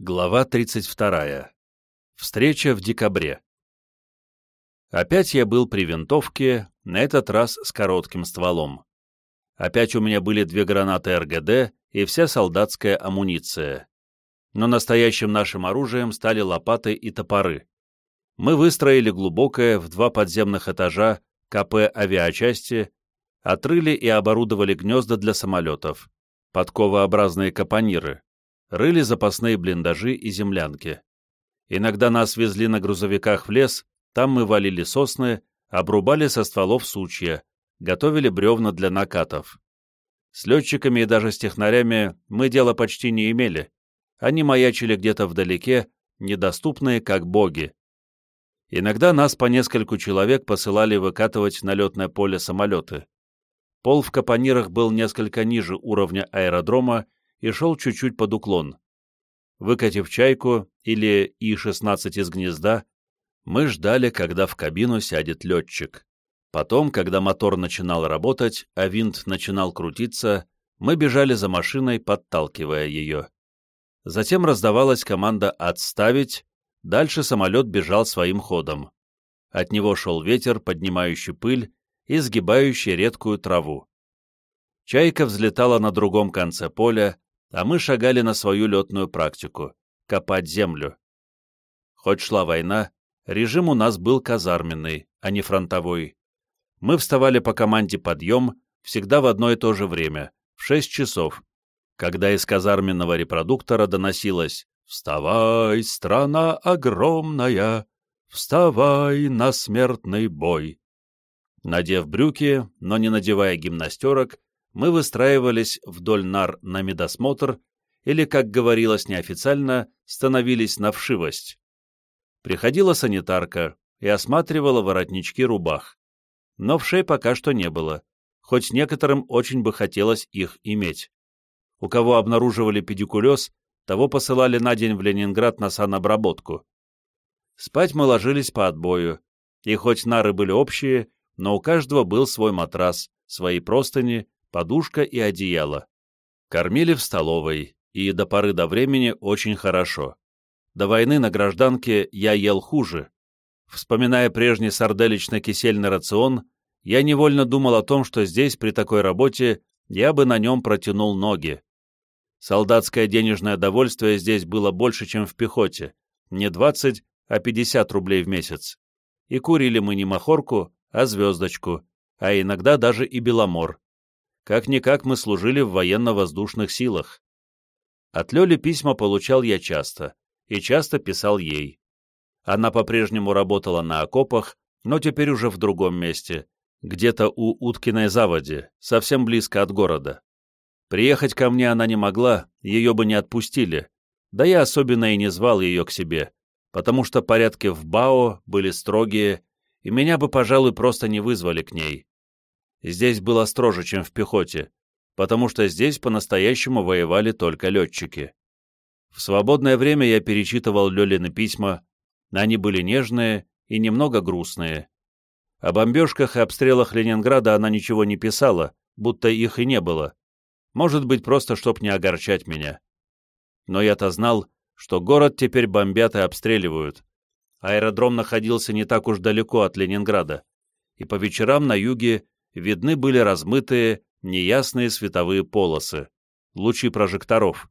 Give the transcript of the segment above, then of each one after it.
Глава 32. Встреча в декабре. Опять я был при винтовке, на этот раз с коротким стволом. Опять у меня были две гранаты РГД и вся солдатская амуниция. Но настоящим нашим оружием стали лопаты и топоры. Мы выстроили глубокое в два подземных этажа КП авиачасти, отрыли и оборудовали гнезда для самолетов, подковообразные капониры рыли запасные блиндажи и землянки. Иногда нас везли на грузовиках в лес, там мы валили сосны, обрубали со стволов сучья, готовили бревна для накатов. С летчиками и даже с технарями мы дела почти не имели. Они маячили где-то вдалеке, недоступные как боги. Иногда нас по нескольку человек посылали выкатывать на летное поле самолеты. Пол в капонирах был несколько ниже уровня аэродрома и шел чуть-чуть под уклон. Выкатив чайку или И-16 из гнезда, мы ждали, когда в кабину сядет летчик. Потом, когда мотор начинал работать, а винт начинал крутиться, мы бежали за машиной, подталкивая ее. Затем раздавалась команда «отставить», дальше самолет бежал своим ходом. От него шел ветер, поднимающий пыль и сгибающий редкую траву. Чайка взлетала на другом конце поля, а мы шагали на свою летную практику — копать землю. Хоть шла война, режим у нас был казарменный, а не фронтовой. Мы вставали по команде «Подъем» всегда в одно и то же время, в 6 часов, когда из казарменного репродуктора доносилось «Вставай, страна огромная, вставай на смертный бой». Надев брюки, но не надевая гимнастерок, мы выстраивались вдоль нар на медосмотр или, как говорилось неофициально, становились на вшивость. Приходила санитарка и осматривала воротнички рубах. Но вшей пока что не было, хоть некоторым очень бы хотелось их иметь. У кого обнаруживали педикулез, того посылали на день в Ленинград на санобработку. Спать мы ложились по отбою, и хоть нары были общие, но у каждого был свой матрас, свои простыни, подушка и одеяло. Кормили в столовой, и до поры до времени очень хорошо. До войны на гражданке я ел хуже. Вспоминая прежний сарделично-кисельный рацион, я невольно думал о том, что здесь, при такой работе, я бы на нем протянул ноги. Солдатское денежное довольствие здесь было больше, чем в пехоте. Не 20, а 50 рублей в месяц. И курили мы не махорку, а звездочку, а иногда даже и беломор. Как-никак мы служили в военно-воздушных силах. От Лёли письма получал я часто, и часто писал ей. Она по-прежнему работала на окопах, но теперь уже в другом месте, где-то у Уткиной заводи, совсем близко от города. Приехать ко мне она не могла, ее бы не отпустили, да я особенно и не звал ее к себе, потому что порядки в БАО были строгие, и меня бы, пожалуй, просто не вызвали к ней. Здесь было строже, чем в пехоте, потому что здесь по-настоящему воевали только летчики. В свободное время я перечитывал Лёлины письма, они были нежные и немного грустные. О бомбежках и обстрелах Ленинграда она ничего не писала, будто их и не было. Может быть, просто чтоб не огорчать меня. Но я-то знал, что город теперь бомбят и обстреливают. Аэродром находился не так уж далеко от Ленинграда, и по вечерам на юге видны были размытые, неясные световые полосы, лучи прожекторов.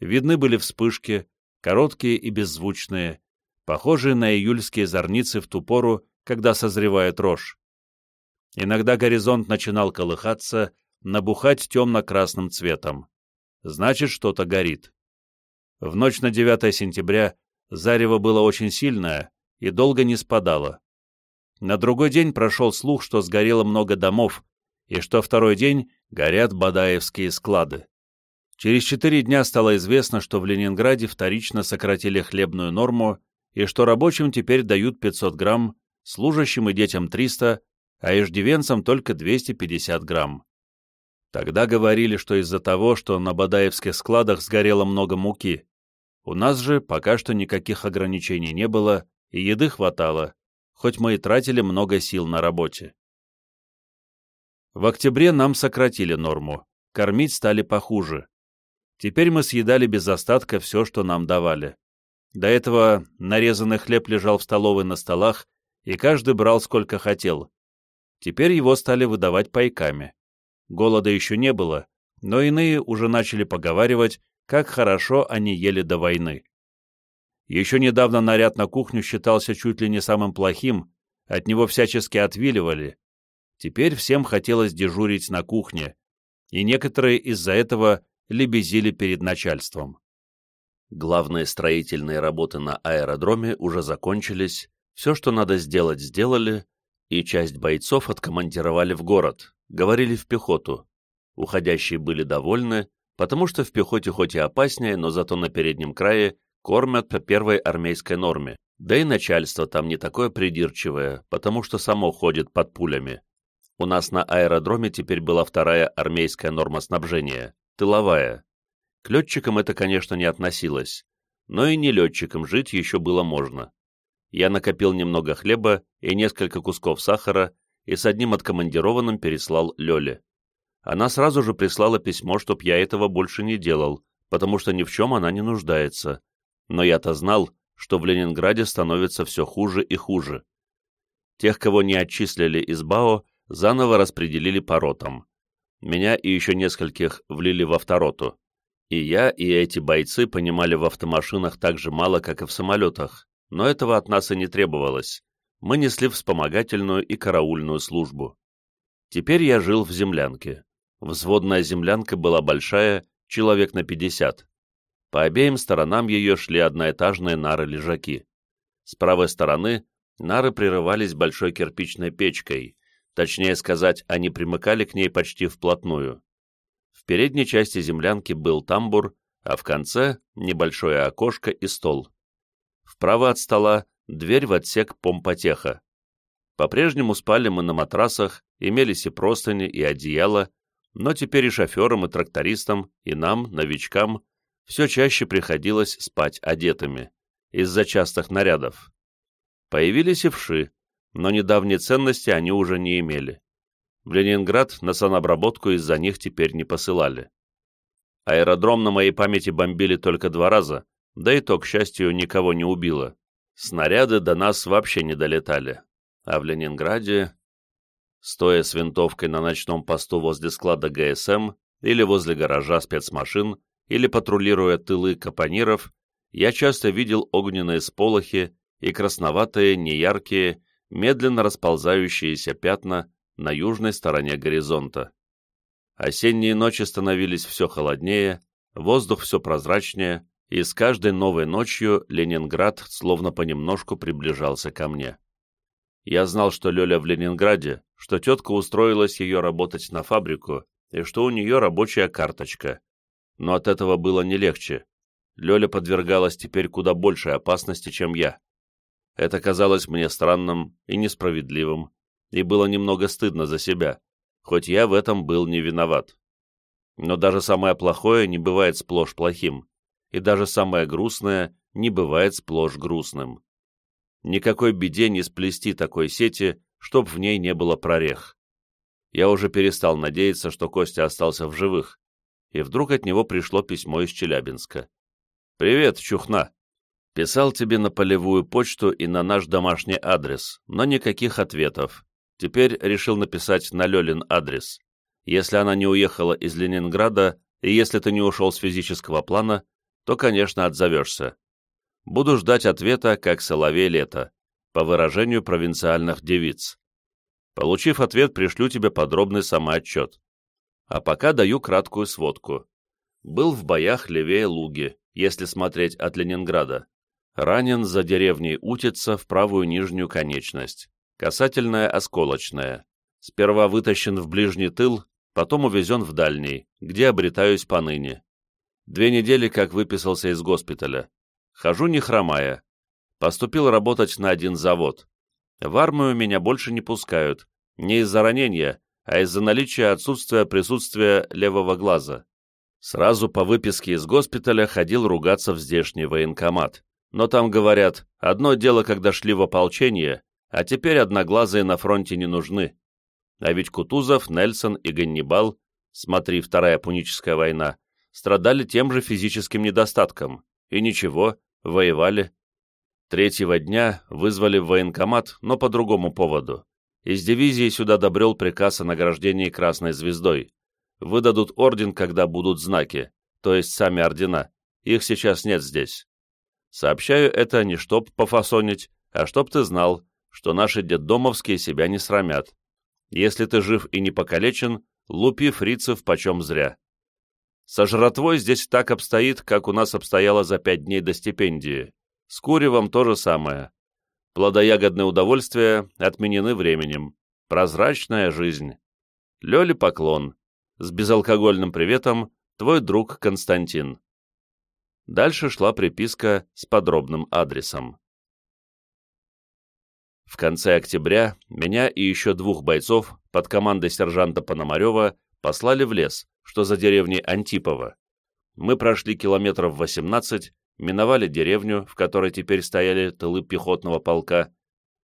Видны были вспышки, короткие и беззвучные, похожие на июльские зорницы в ту пору, когда созревает рожь. Иногда горизонт начинал колыхаться, набухать темно-красным цветом. Значит, что-то горит. В ночь на 9 сентября зарево было очень сильное и долго не спадало. На другой день прошел слух, что сгорело много домов, и что второй день горят бадаевские склады. Через четыре дня стало известно, что в Ленинграде вторично сократили хлебную норму и что рабочим теперь дают 500 грамм, служащим и детям 300, а иждивенцам только 250 грамм. Тогда говорили, что из-за того, что на бадаевских складах сгорело много муки. У нас же пока что никаких ограничений не было, и еды хватало, хоть мы и тратили много сил на работе. В октябре нам сократили норму, кормить стали похуже. Теперь мы съедали без остатка все, что нам давали. До этого нарезанный хлеб лежал в столовой на столах, и каждый брал сколько хотел. Теперь его стали выдавать пайками. Голода еще не было, но иные уже начали поговаривать, как хорошо они ели до войны. Еще недавно наряд на кухню считался чуть ли не самым плохим, от него всячески отвиливали. Теперь всем хотелось дежурить на кухне, и некоторые из-за этого лебезили перед начальством. Главные строительные работы на аэродроме уже закончились, все, что надо сделать, сделали, и часть бойцов откомандировали в город, говорили в пехоту. Уходящие были довольны, потому что в пехоте хоть и опаснее, но зато на переднем крае кормят по первой армейской норме, да и начальство там не такое придирчивое, потому что само ходит под пулями. У нас на аэродроме теперь была вторая армейская норма снабжения – тыловая. К летчикам это, конечно, не относилось, но и не летчикам жить еще было можно. Я накопил немного хлеба и несколько кусков сахара и с одним откомандированным переслал Лёле. Она сразу же прислала письмо, чтоб я этого больше не делал, потому что ни в чем она не нуждается. Но я-то знал, что в Ленинграде становится все хуже и хуже. Тех, кого не отчислили из БАО, заново распределили по ротам. Меня и еще нескольких влили во второту. И я, и эти бойцы понимали в автомашинах так же мало, как и в самолетах, но этого от нас и не требовалось. Мы несли вспомогательную и караульную службу. Теперь я жил в землянке. Взводная землянка была большая, человек на 50. По обеим сторонам ее шли одноэтажные нары-лежаки. С правой стороны нары прерывались большой кирпичной печкой, точнее сказать, они примыкали к ней почти вплотную. В передней части землянки был тамбур, а в конце — небольшое окошко и стол. Вправо от стола — дверь в отсек помпотеха. По-прежнему спали мы на матрасах, имелись и простыни, и одеяло, но теперь и шоферам, и трактористам, и нам, новичкам, все чаще приходилось спать одетыми, из-за частых нарядов. Появились и вши, но недавней ценности они уже не имели. В Ленинград на санобработку из-за них теперь не посылали. Аэродром на моей памяти бомбили только два раза, да и то, к счастью, никого не убило. Снаряды до нас вообще не долетали. А в Ленинграде, стоя с винтовкой на ночном посту возле склада ГСМ или возле гаража спецмашин, или патрулируя тылы капониров, я часто видел огненные сполохи и красноватые, неяркие, медленно расползающиеся пятна на южной стороне горизонта. Осенние ночи становились все холоднее, воздух все прозрачнее, и с каждой новой ночью Ленинград словно понемножку приближался ко мне. Я знал, что Лёля в Ленинграде, что тетка устроилась ее работать на фабрику, и что у нее рабочая карточка, но от этого было не легче. Лёля подвергалась теперь куда большей опасности, чем я. Это казалось мне странным и несправедливым, и было немного стыдно за себя, хоть я в этом был не виноват. Но даже самое плохое не бывает сплошь плохим, и даже самое грустное не бывает сплошь грустным. Никакой беде не сплести такой сети, чтоб в ней не было прорех. Я уже перестал надеяться, что Костя остался в живых, и вдруг от него пришло письмо из Челябинска. «Привет, Чухна. Писал тебе на полевую почту и на наш домашний адрес, но никаких ответов. Теперь решил написать на Лёлин адрес. Если она не уехала из Ленинграда, и если ты не ушел с физического плана, то, конечно, отзовешься. Буду ждать ответа, как соловей лето, по выражению провинциальных девиц. Получив ответ, пришлю тебе подробный самоотчет. А пока даю краткую сводку. Был в боях левее Луги, если смотреть от Ленинграда. Ранен за деревней Утица в правую нижнюю конечность. Касательная осколочная. Сперва вытащен в ближний тыл, потом увезен в дальний, где обретаюсь поныне. Две недели как выписался из госпиталя. Хожу не хромая. Поступил работать на один завод. В армию меня больше не пускают. Не из-за ранения, а из-за наличия отсутствия присутствия левого глаза. Сразу по выписке из госпиталя ходил ругаться в здешний военкомат. Но там говорят, одно дело, когда шли в ополчение, а теперь одноглазые на фронте не нужны. А ведь Кутузов, Нельсон и Ганнибал, смотри, Вторая Пуническая война, страдали тем же физическим недостатком. И ничего, воевали. Третьего дня вызвали в военкомат, но по другому поводу. Из дивизии сюда добрел приказ о награждении Красной Звездой. Выдадут орден, когда будут знаки, то есть сами ордена. Их сейчас нет здесь. Сообщаю это не чтоб пофасонить, а чтоб ты знал, что наши детдомовские себя не срамят. Если ты жив и не покалечен, лупи фрицев почем зря. Со жратвой здесь так обстоит, как у нас обстояло за пять дней до стипендии. С куревом то же самое. Плодоягодные удовольствия отменены временем. Прозрачная жизнь. Лёле поклон. С безалкогольным приветом, твой друг Константин. Дальше шла приписка с подробным адресом. В конце октября меня и еще двух бойцов под командой сержанта Пономарева послали в лес, что за деревней Антипова. Мы прошли километров 18, миновали деревню, в которой теперь стояли тылы пехотного полка,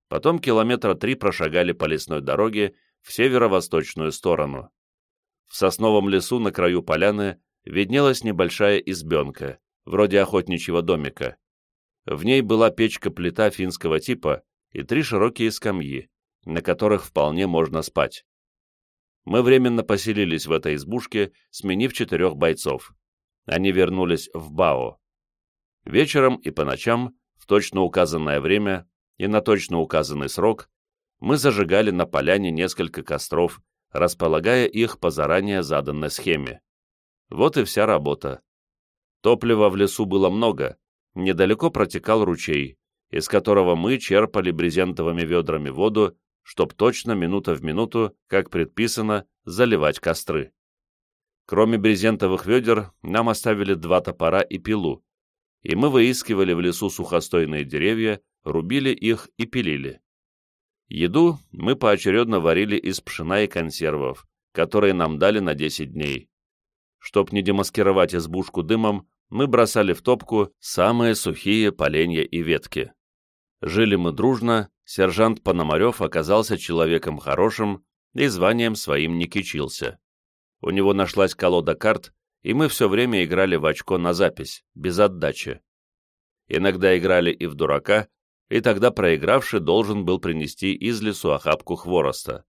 потом километра три прошагали по лесной дороге в северо-восточную сторону. В сосновом лесу на краю поляны виднелась небольшая избенка, вроде охотничьего домика. В ней была печка-плита финского типа и три широкие скамьи, на которых вполне можно спать. Мы временно поселились в этой избушке, сменив четырех бойцов. Они вернулись в Бао. Вечером и по ночам, в точно указанное время и на точно указанный срок, мы зажигали на поляне несколько костров, располагая их по заранее заданной схеме. Вот и вся работа. Топлива в лесу было много, недалеко протекал ручей, из которого мы черпали брезентовыми ведрами воду, чтоб точно минута в минуту, как предписано, заливать костры. Кроме брезентовых ведер, нам оставили два топора и пилу, и мы выискивали в лесу сухостойные деревья, рубили их и пилили. Еду мы поочередно варили из пшена и консервов, которые нам дали на 10 дней. Чтоб не демаскировать избушку дымом, мы бросали в топку самые сухие поленья и ветки. Жили мы дружно, сержант Пономарев оказался человеком хорошим и званием своим не кичился. У него нашлась колода карт, и мы все время играли в очко на запись, без отдачи. Иногда играли и в дурака, и тогда проигравший должен был принести из лесу охапку хвороста.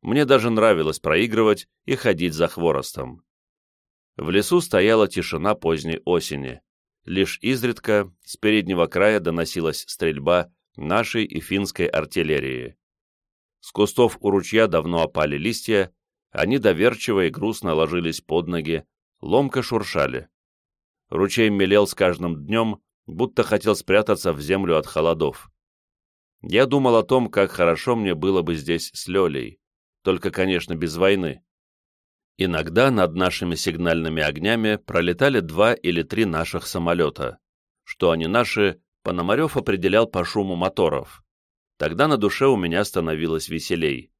Мне даже нравилось проигрывать и ходить за хворостом. В лесу стояла тишина поздней осени. Лишь изредка с переднего края доносилась стрельба нашей и финской артиллерии. С кустов у ручья давно опали листья, они доверчиво и грустно ложились под ноги, ломко шуршали. Ручей мелел с каждым днем, будто хотел спрятаться в землю от холодов. Я думал о том, как хорошо мне было бы здесь с Лёлей, только, конечно, без войны. Иногда над нашими сигнальными огнями пролетали два или три наших самолета. Что они наши, Пономарев определял по шуму моторов. Тогда на душе у меня становилось веселей.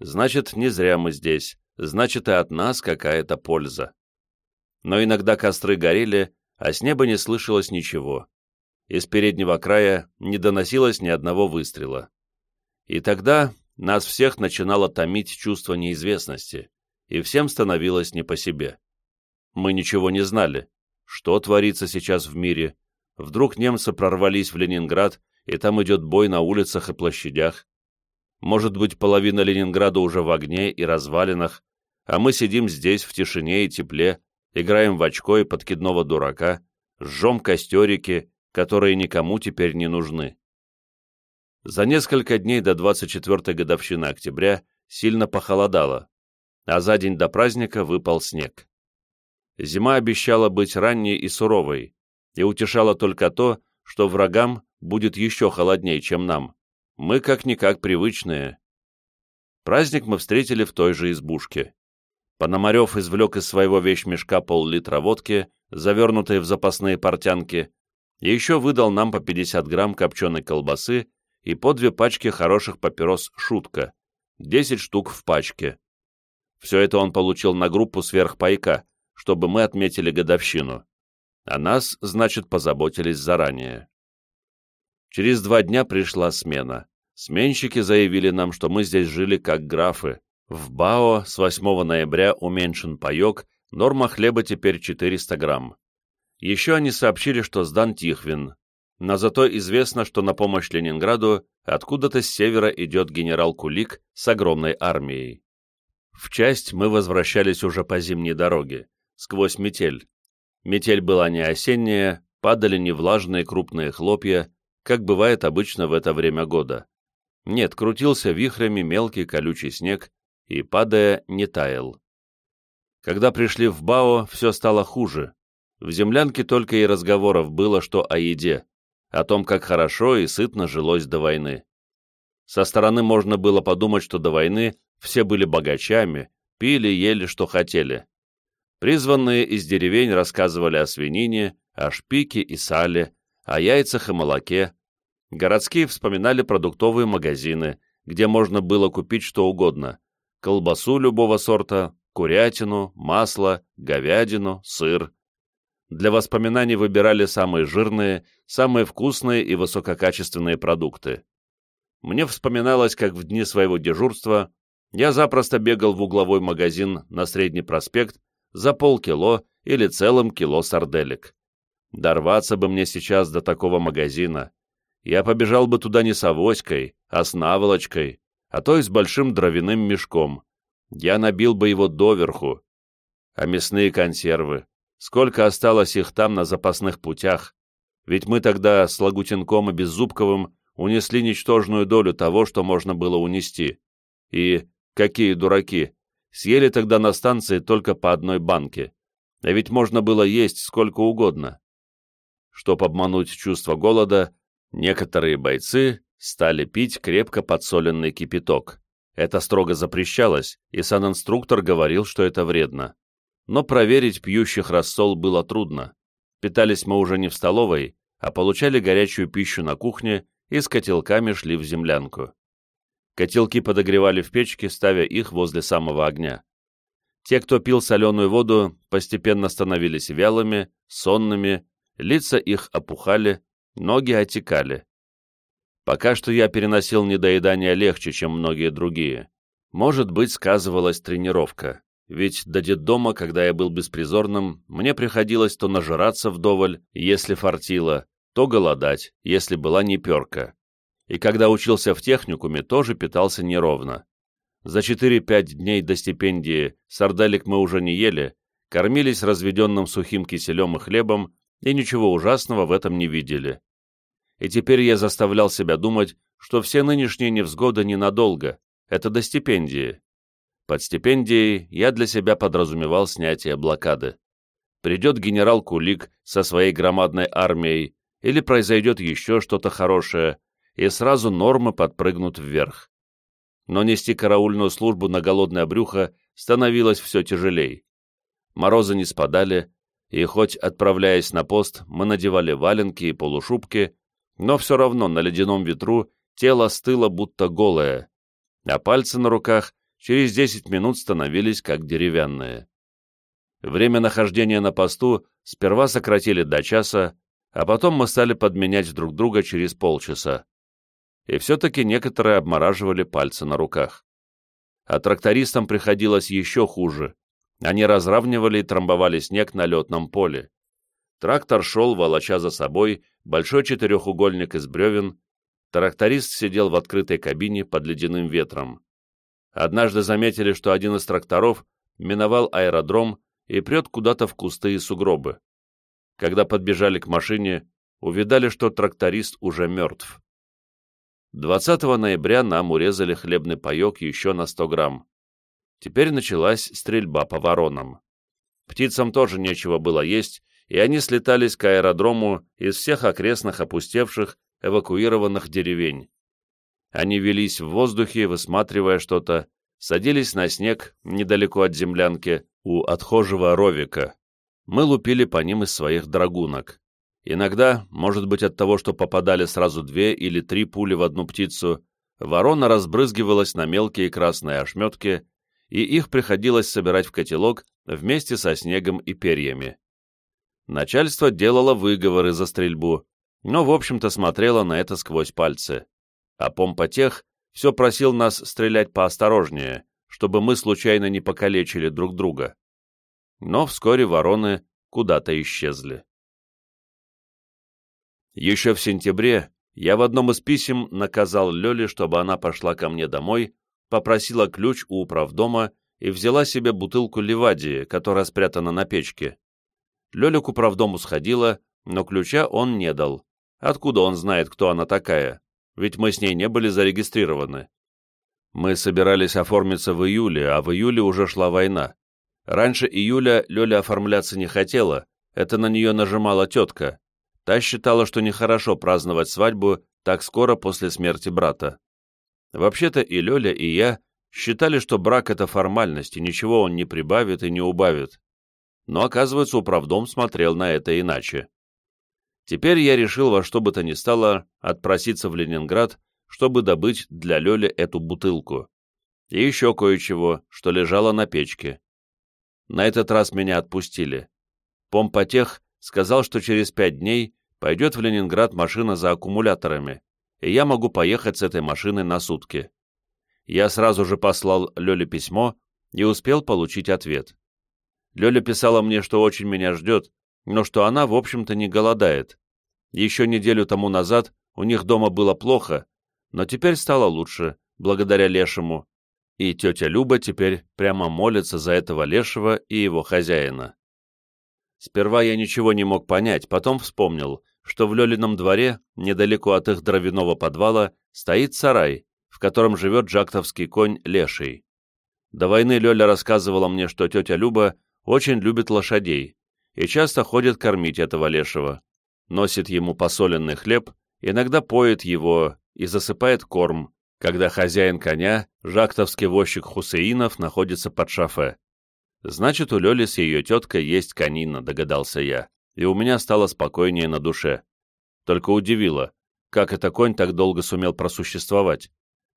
Значит, не зря мы здесь, значит, и от нас какая-то польза но иногда костры горели, а с неба не слышалось ничего. Из переднего края не доносилось ни одного выстрела. И тогда нас всех начинало томить чувство неизвестности, и всем становилось не по себе. Мы ничего не знали, что творится сейчас в мире. Вдруг немцы прорвались в Ленинград, и там идет бой на улицах и площадях. Может быть, половина Ленинграда уже в огне и развалинах, а мы сидим здесь в тишине и тепле, играем в очко и подкидного дурака, жжем костерики, которые никому теперь не нужны. За несколько дней до 24-й годовщины октября сильно похолодало, а за день до праздника выпал снег. Зима обещала быть ранней и суровой, и утешала только то, что врагам будет еще холоднее, чем нам. Мы как-никак привычные. Праздник мы встретили в той же избушке. Пономарев извлек из своего вещмешка пол-литра водки, завернутой в запасные портянки, и еще выдал нам по 50 грамм копченой колбасы и по две пачки хороших папирос «Шутка», 10 штук в пачке. Все это он получил на группу сверхпайка, чтобы мы отметили годовщину. О нас, значит, позаботились заранее. Через два дня пришла смена. Сменщики заявили нам, что мы здесь жили как графы, в БАО с 8 ноября уменьшен паек Норма хлеба теперь 400 грамм. Еще они сообщили, что сдан Тихвин, но зато известно, что на помощь Ленинграду откуда-то с севера идет генерал Кулик с огромной армией. В часть мы возвращались уже по зимней дороге, сквозь метель. Метель была не осенняя, падали не влажные крупные хлопья, как бывает обычно в это время года. Нет, крутился вихрями мелкий колючий снег и, падая, не таял. Когда пришли в Бао, все стало хуже. В землянке только и разговоров было, что о еде, о том, как хорошо и сытно жилось до войны. Со стороны можно было подумать, что до войны все были богачами, пили, ели, что хотели. Призванные из деревень рассказывали о свинине, о шпике и сале, о яйцах и молоке. Городские вспоминали продуктовые магазины, где можно было купить что угодно – колбасу любого сорта, курятину, масло, говядину, сыр. Для воспоминаний выбирали самые жирные, самые вкусные и высококачественные продукты. Мне вспоминалось, как в дни своего дежурства я запросто бегал в угловой магазин на Средний проспект за полкило или целым кило сарделек. Дорваться бы мне сейчас до такого магазина. Я побежал бы туда не с авоськой, а с наволочкой, а то и с большим дровяным мешком, я набил бы его доверху. А мясные консервы? Сколько осталось их там на запасных путях? Ведь мы тогда с Лагутенком и Беззубковым унесли ничтожную долю того, что можно было унести. И, какие дураки, съели тогда на станции только по одной банке. А ведь можно было есть сколько угодно. Чтоб обмануть чувство голода, некоторые бойцы стали пить крепко подсоленный кипяток. Это строго запрещалось, и санинструктор говорил, что это вредно. Но проверить пьющих рассол было трудно. Питались мы уже не в столовой, а получали горячую пищу на кухне и с котелками шли в землянку. Котелки подогревали в печке, ставя их возле самого огня. Те, кто пил соленую воду, постепенно становились вялыми, сонными, лица их опухали, ноги отекали. Пока что я переносил недоедание легче, чем многие другие. Может быть, сказывалась тренировка. Ведь до детдома, когда я был беспризорным, мне приходилось то нажираться вдоволь, если фартило, то голодать, если была неперка. И когда учился в техникуме, тоже питался неровно. За 4-5 дней до стипендии сарделек мы уже не ели, кормились разведенным сухим киселем и хлебом, и ничего ужасного в этом не видели и теперь я заставлял себя думать, что все нынешние невзгоды ненадолго, это до стипендии. Под стипендией я для себя подразумевал снятие блокады. Придет генерал Кулик со своей громадной армией, или произойдет еще что-то хорошее, и сразу нормы подпрыгнут вверх. Но нести караульную службу на голодное брюхо становилось все тяжелей. Морозы не спадали, и хоть, отправляясь на пост, мы надевали валенки и полушубки, но все равно на ледяном ветру тело стыло будто голое, а пальцы на руках через 10 минут становились как деревянные. Время нахождения на посту сперва сократили до часа, а потом мы стали подменять друг друга через полчаса. И все-таки некоторые обмораживали пальцы на руках. А трактористам приходилось еще хуже. Они разравнивали и трамбовали снег на летном поле. Трактор шел, волоча за собой, большой четырехугольник из бревен. Тракторист сидел в открытой кабине под ледяным ветром. Однажды заметили, что один из тракторов миновал аэродром и прет куда-то в кусты и сугробы. Когда подбежали к машине, увидали, что тракторист уже мертв. 20 ноября нам урезали хлебный паек еще на 100 грамм. Теперь началась стрельба по воронам. Птицам тоже нечего было есть, и они слетались к аэродрому из всех окрестных опустевших, эвакуированных деревень. Они велись в воздухе, высматривая что-то, садились на снег недалеко от землянки у отхожего ровика. Мы лупили по ним из своих драгунок. Иногда, может быть от того, что попадали сразу две или три пули в одну птицу, ворона разбрызгивалась на мелкие красные ошметки, и их приходилось собирать в котелок вместе со снегом и перьями. Начальство делало выговоры за стрельбу, но, в общем-то, смотрело на это сквозь пальцы. А помпотех все просил нас стрелять поосторожнее, чтобы мы случайно не покалечили друг друга. но вскоре вороны куда-то исчезли. Еще в сентябре я в одном из писем наказал Лёле, чтобы она пошла ко мне домой, попросила ключ у управдома и взяла себе бутылку ливадии, которая спрятана на печке. Лёля к управдому сходила, но ключа он не дал. Откуда он знает, кто она такая? Ведь мы с ней не были зарегистрированы. Мы собирались оформиться в июле, а в июле уже шла война. Раньше июля Лёля оформляться не хотела, это на нее нажимала тетка. Та считала, что нехорошо праздновать свадьбу так скоро после смерти брата. Вообще-то и Лёля, и я считали, что брак — это формальность, и ничего он не прибавит и не убавит. Но, оказывается, управдом смотрел на это иначе. Теперь я решил во что бы то ни стало отпроситься в Ленинград, чтобы добыть для Лёли эту бутылку. И еще кое-чего, что лежало на печке. На этот раз меня отпустили. Помпотех сказал, что через пять дней пойдет в Ленинград машина за аккумуляторами, и я могу поехать с этой машиной на сутки. Я сразу же послал Лёле письмо и успел получить ответ. Лёля писала мне, что очень меня ждет, но что она, в общем-то, не голодает. Еще неделю тому назад у них дома было плохо, но теперь стало лучше, благодаря Лешему, и тетя Люба теперь прямо молится за этого Лешего и его хозяина. Сперва я ничего не мог понять, потом вспомнил, что в Лёлином дворе, недалеко от их дровяного подвала, стоит сарай, в котором живет жактовский конь Леший. До войны Лёля рассказывала мне, что тетя Люба очень любит лошадей и часто ходит кормить этого Лешего, носит ему посоленный хлеб, иногда поет его и засыпает корм, когда хозяин коня, жактовский возчик Хусеинов, находится под шафе. Значит, у Лёли с ее теткой есть конина, догадался я, и у меня стало спокойнее на душе. Только удивило, как это конь так долго сумел просуществовать.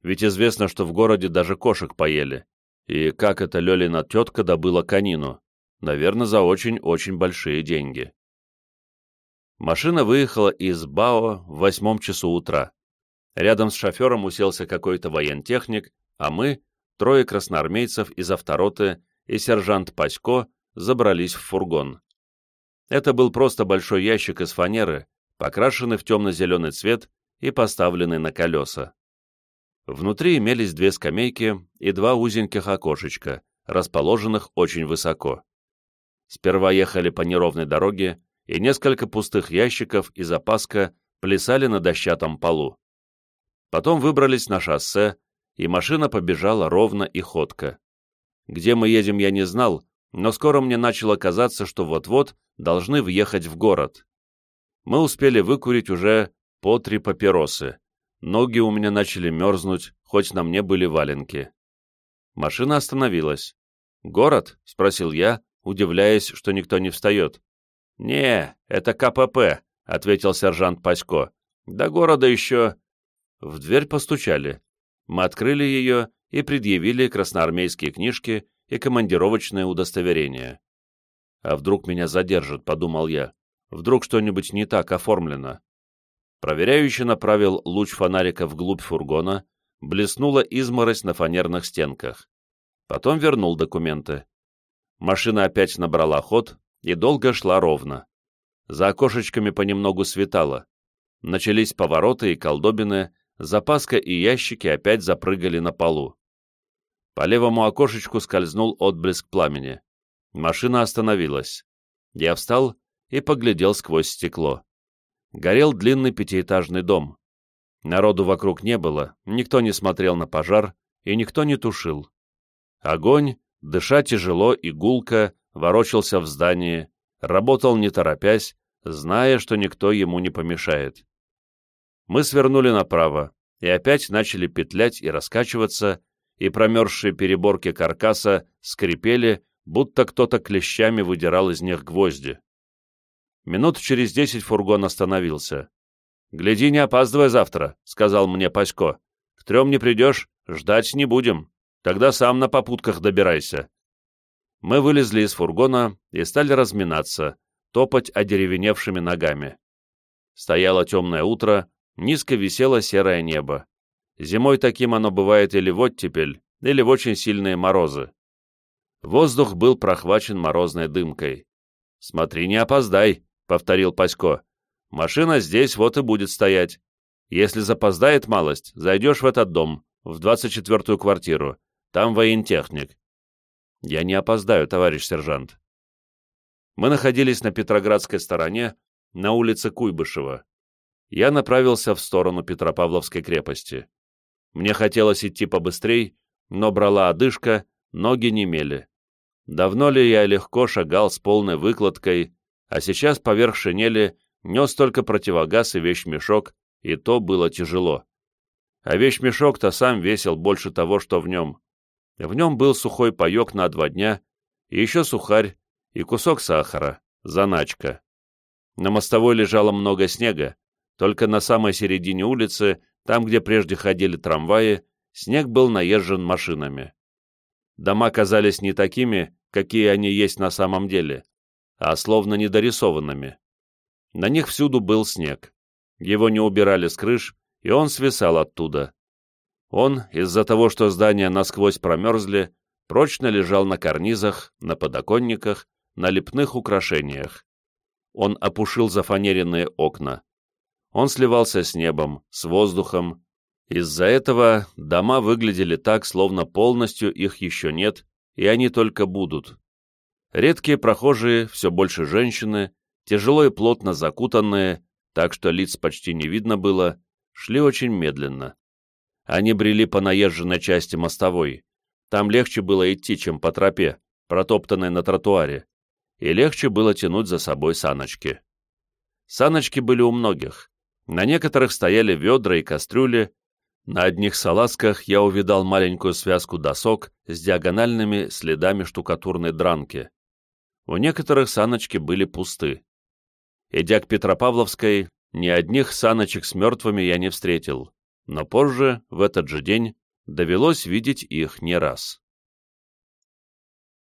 Ведь известно, что в городе даже кошек поели. И как это Лёлина тетка добыла конину? Наверное, за очень-очень большие деньги. Машина выехала из Бао в восьмом часу утра. Рядом с шофером уселся какой-то воентехник, а мы, трое красноармейцев из автороты и сержант Пасько, забрались в фургон. Это был просто большой ящик из фанеры, покрашенный в темно-зеленый цвет и поставленный на колеса. Внутри имелись две скамейки и два узеньких окошечка, расположенных очень высоко. Сперва ехали по неровной дороге, и несколько пустых ящиков и запаска плясали на дощатом полу. Потом выбрались на шоссе, и машина побежала ровно и ходко. Где мы едем, я не знал, но скоро мне начало казаться, что вот-вот должны въехать в город. Мы успели выкурить уже по три папиросы, Ноги у меня начали мерзнуть, хоть на мне были валенки. Машина остановилась. «Город?» — спросил я, удивляясь, что никто не встает. «Не, это КПП», — ответил сержант Пасько. «До города еще...» В дверь постучали. Мы открыли ее и предъявили красноармейские книжки и командировочное удостоверение. «А вдруг меня задержат?» — подумал я. «Вдруг что-нибудь не так оформлено?» Проверяющий направил луч фонарика вглубь фургона, блеснула изморозь на фанерных стенках. Потом вернул документы. Машина опять набрала ход и долго шла ровно. За окошечками понемногу светало. Начались повороты и колдобины, запаска и ящики опять запрыгали на полу. По левому окошечку скользнул отблеск пламени. Машина остановилась. Я встал и поглядел сквозь стекло горел длинный пятиэтажный дом. Народу вокруг не было, никто не смотрел на пожар и никто не тушил. Огонь, дыша тяжело и гулко, ворочался в здании, работал не торопясь, зная, что никто ему не помешает. Мы свернули направо и опять начали петлять и раскачиваться, и промерзшие переборки каркаса скрипели, будто кто-то клещами выдирал из них гвозди. Минут через десять фургон остановился. «Гляди, не опаздывай завтра», — сказал мне Пасько. «К трем не придешь, ждать не будем. Тогда сам на попутках добирайся». Мы вылезли из фургона и стали разминаться, топать одеревеневшими ногами. Стояло темное утро, низко висело серое небо. Зимой таким оно бывает или в оттепель, или в очень сильные морозы. Воздух был прохвачен морозной дымкой. «Смотри, не опоздай», — повторил Пасько. «Машина здесь вот и будет стоять. Если запоздает малость, зайдешь в этот дом, в двадцать четвертую квартиру. Там воентехник». «Я не опоздаю, товарищ сержант». Мы находились на Петроградской стороне, на улице Куйбышева. Я направился в сторону Петропавловской крепости. Мне хотелось идти побыстрей, но брала одышка, ноги немели. Давно ли я легко шагал с полной выкладкой, а сейчас поверх шинели нес только противогаз и вещмешок, и то было тяжело. А вещмешок-то сам весил больше того, что в нем. В нем был сухой паек на два дня, и еще сухарь, и кусок сахара, заначка. На мостовой лежало много снега, только на самой середине улицы, там, где прежде ходили трамваи, снег был наезжен машинами. Дома казались не такими, какие они есть на самом деле, а словно недорисованными. На них всюду был снег. Его не убирали с крыш, и он свисал оттуда. Он, из-за того, что здания насквозь промерзли, прочно лежал на карнизах, на подоконниках, на лепных украшениях. Он опушил зафанеренные окна. Он сливался с небом, с воздухом. Из-за этого дома выглядели так, словно полностью их еще нет, и они только будут. Редкие прохожие, все больше женщины, тяжело и плотно закутанные, так что лиц почти не видно было, шли очень медленно. Они брели по наезженной части мостовой. Там легче было идти, чем по тропе, протоптанной на тротуаре, и легче было тянуть за собой саночки. Саночки были у многих. На некоторых стояли ведра и кастрюли, на одних салазках я увидал маленькую связку досок с диагональными следами штукатурной дранки. У некоторых саночки были пусты. Идя к Петропавловской, ни одних саночек с мертвыми я не встретил, но позже, в этот же день, довелось видеть их не раз.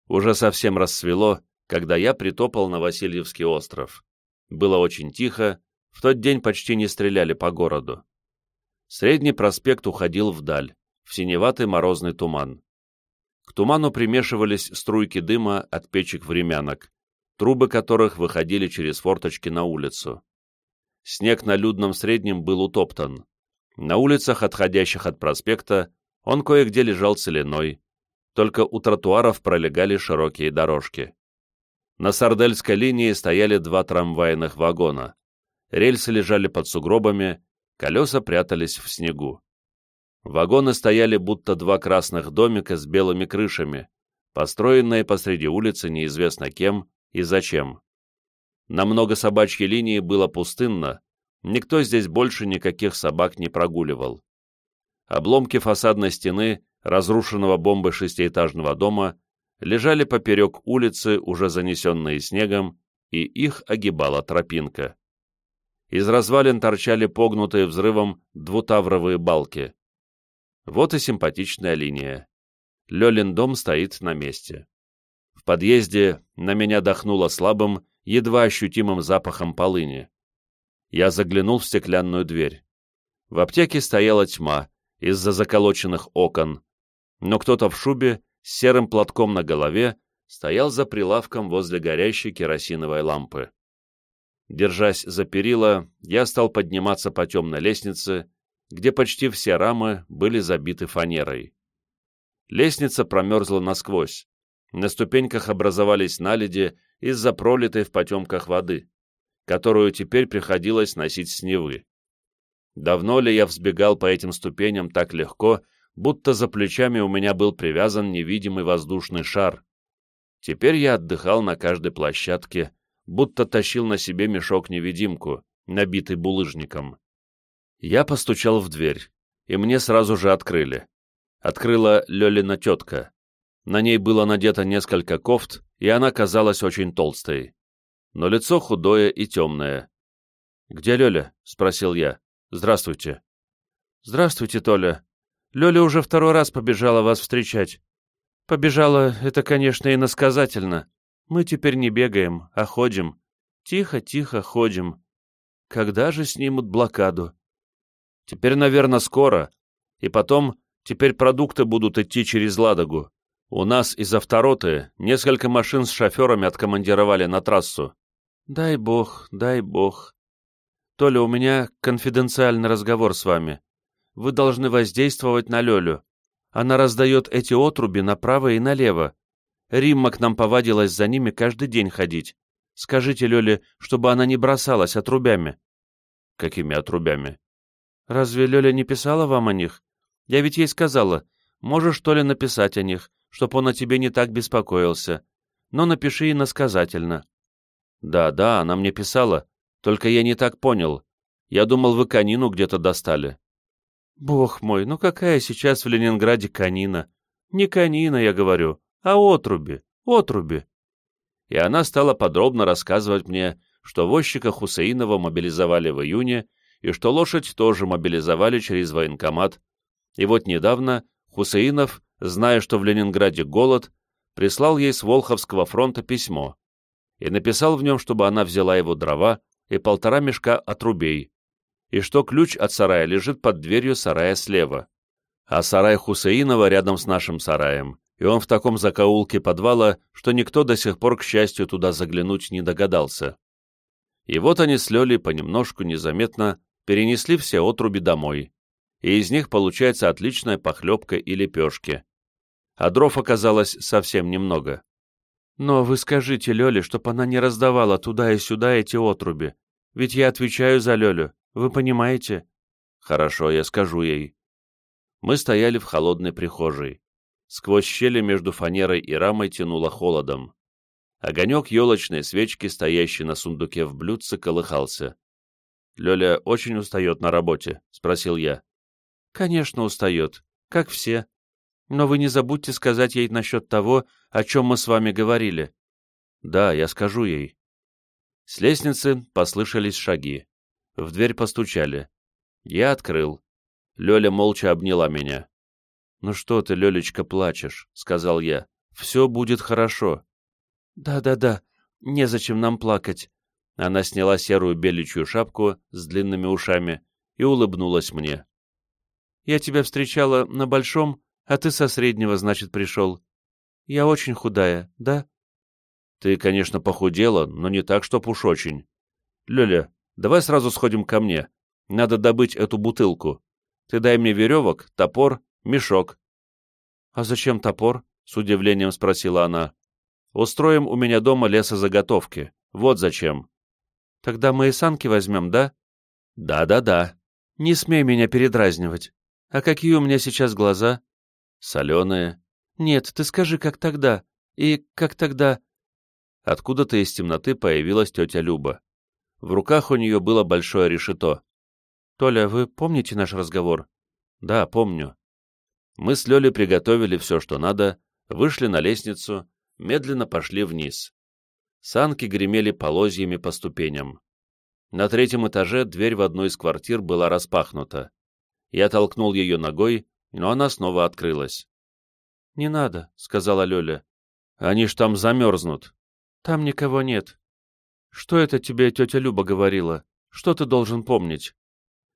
Уже совсем рассвело, когда я притопал на Васильевский остров. Было очень тихо, в тот день почти не стреляли по городу. Средний проспект уходил вдаль, в синеватый морозный туман. К туману примешивались струйки дыма от печек-времянок, трубы которых выходили через форточки на улицу. Снег на людном среднем был утоптан. На улицах, отходящих от проспекта, он кое-где лежал целиной, только у тротуаров пролегали широкие дорожки. На Сардельской линии стояли два трамвайных вагона. Рельсы лежали под сугробами, колеса прятались в снегу. Вагоны стояли будто два красных домика с белыми крышами, построенные посреди улицы неизвестно кем и зачем. На много собачьей линии было пустынно, никто здесь больше никаких собак не прогуливал. Обломки фасадной стены, разрушенного бомбой шестиэтажного дома, лежали поперек улицы, уже занесенные снегом, и их огибала тропинка. Из развалин торчали погнутые взрывом двутавровые балки. Вот и симпатичная линия. Лёлин дом стоит на месте. В подъезде на меня дохнуло слабым, едва ощутимым запахом полыни. Я заглянул в стеклянную дверь. В аптеке стояла тьма из-за заколоченных окон, но кто-то в шубе с серым платком на голове стоял за прилавком возле горящей керосиновой лампы. Держась за перила, я стал подниматься по темной лестнице, где почти все рамы были забиты фанерой. Лестница промерзла насквозь. На ступеньках образовались наледи из-за пролитой в потемках воды, которую теперь приходилось носить с Невы. Давно ли я взбегал по этим ступеням так легко, будто за плечами у меня был привязан невидимый воздушный шар. Теперь я отдыхал на каждой площадке, будто тащил на себе мешок-невидимку, набитый булыжником. Я постучал в дверь, и мне сразу же открыли. Открыла Лёлина тетка. На ней было надето несколько кофт, и она казалась очень толстой. Но лицо худое и темное. «Где Лёля?» — спросил я. «Здравствуйте». «Здравствуйте, Толя. Лёля уже второй раз побежала вас встречать. Побежала, это, конечно, иносказательно. Мы теперь не бегаем, а ходим. Тихо-тихо ходим. Когда же снимут блокаду? Теперь, наверное, скоро. И потом, теперь продукты будут идти через Ладогу. У нас из автороты несколько машин с шоферами откомандировали на трассу. Дай бог, дай бог. Толя, у меня конфиденциальный разговор с вами. Вы должны воздействовать на Лёлю. Она раздает эти отруби направо и налево. Римма к нам повадилась за ними каждый день ходить. Скажите Лёле, чтобы она не бросалась отрубями. Какими отрубями? Разве Лёля не писала вам о них? Я ведь ей сказала, можешь, что ли, написать о них, чтоб он о тебе не так беспокоился. Но напиши иносказательно. Да, да, она мне писала, только я не так понял. Я думал, вы конину где-то достали. Бог мой, ну какая сейчас в Ленинграде конина? Не конина, я говорю, а отруби, отруби. И она стала подробно рассказывать мне, что возчика Хусейнова мобилизовали в июне, и что лошадь тоже мобилизовали через военкомат. И вот недавно Хусейнов, зная, что в Ленинграде голод, прислал ей с Волховского фронта письмо и написал в нем, чтобы она взяла его дрова и полтора мешка отрубей, и что ключ от сарая лежит под дверью сарая слева, а сарай Хусейнова рядом с нашим сараем, и он в таком закоулке подвала, что никто до сих пор, к счастью, туда заглянуть не догадался. И вот они с Лёлей понемножку, незаметно, перенесли все отруби домой, и из них получается отличная похлебка и лепешки. А дров оказалось совсем немного. Но вы скажите Лёле, чтоб она не раздавала туда и сюда эти отруби, ведь я отвечаю за Лёлю, вы понимаете? Хорошо, я скажу ей. Мы стояли в холодной прихожей. Сквозь щели между фанерой и рамой тянуло холодом. Огонек елочной свечки, стоящий на сундуке в блюдце, колыхался. «Лёля очень устает на работе?» — спросил я. «Конечно устает, как все. Но вы не забудьте сказать ей насчет того, о чем мы с вами говорили». «Да, я скажу ей». С лестницы послышались шаги. В дверь постучали. Я открыл. Лёля молча обняла меня. «Ну что ты, Лёлечка, плачешь?» — сказал я. «Все будет хорошо». «Да-да-да, незачем нам плакать». Она сняла серую беличью шапку с длинными ушами и улыбнулась мне. Я тебя встречала на большом, а ты со среднего, значит, пришел. Я очень худая, да? Ты, конечно, похудела, но не так, чтоб уж очень. Лёля, давай сразу сходим ко мне. Надо добыть эту бутылку. Ты дай мне веревок, топор, мешок. — А зачем топор? — с удивлением спросила она. — Устроим у меня дома лесозаготовки. Вот зачем. — Тогда мы и санки возьмем, да? — Да-да-да. Не смей меня передразнивать. А какие у меня сейчас глаза? Соленые. Нет, ты скажи, как тогда. И как тогда... Откуда-то из темноты появилась тетя Люба. В руках у нее было большое решето. «Толя, вы помните наш разговор?» «Да, помню». Мы с Лёлей приготовили все, что надо, вышли на лестницу, медленно пошли вниз. Санки гремели полозьями по ступеням. На третьем этаже дверь в одну из квартир была распахнута. Я толкнул ее ногой, но она снова открылась. «Не надо», — сказала Лёля. «Они ж там замерзнут». «Там никого нет». «Что это тебе тетя Люба говорила? Что ты должен помнить?»